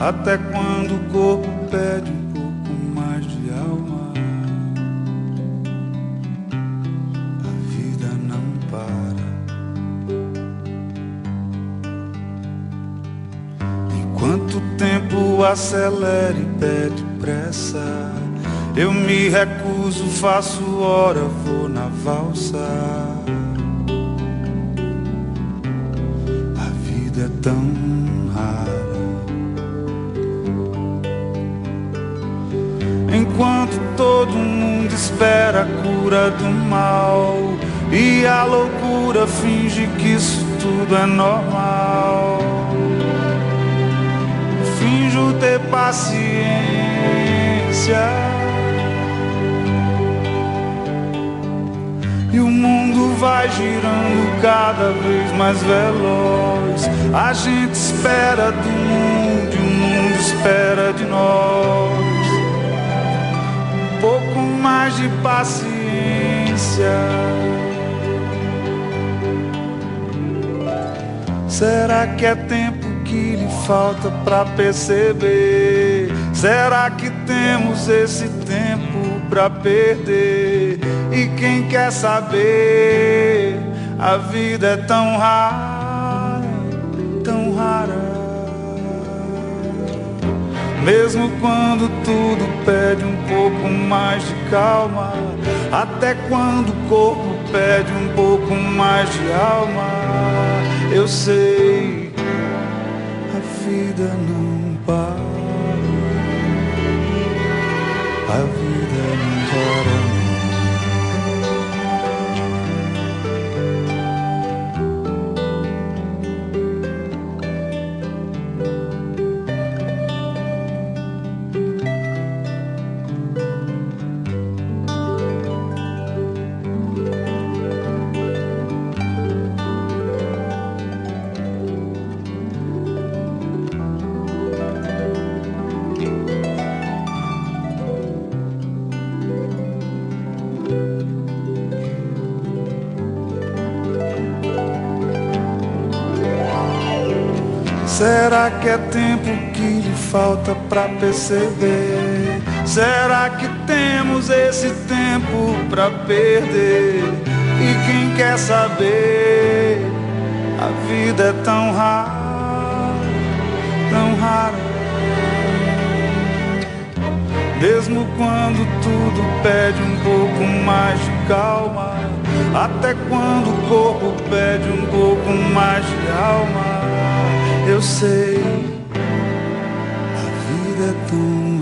Até quando o corpo pede um pouco mais de alma. A vida não para. Enquanto o tempo acelera e pede pressa. Eu me recuso, faço hora, vou na valsa. A vida é tão rara. Enquanto todo mundo espera a cura do mal e a loucura finge que isso tudo é normal. Finjo ter paciência. E o mundo vai girando cada vez mais veloz. A gente espera do mundo e o mundo espera de nós. De paciência. Será que é tempo que lhe falta pra perceber? Será que temos esse tempo pra perder? E quem quer saber? A vida é tão rara, Mesmo quando tudo pede um pouco mais de calma, até quando o corpo pede um pouco mais de alma, eu sei, a vida não para. A vida Será que é tempo que lhe falta pra perceber? Será que temos esse tempo pra perder? E quem quer saber? A vida é tão rara, tão rara. Mesmo quando tudo pede um pouco mais de calma, até quando o corpo pede um pouco mais de alma eu sei, a vida é tão.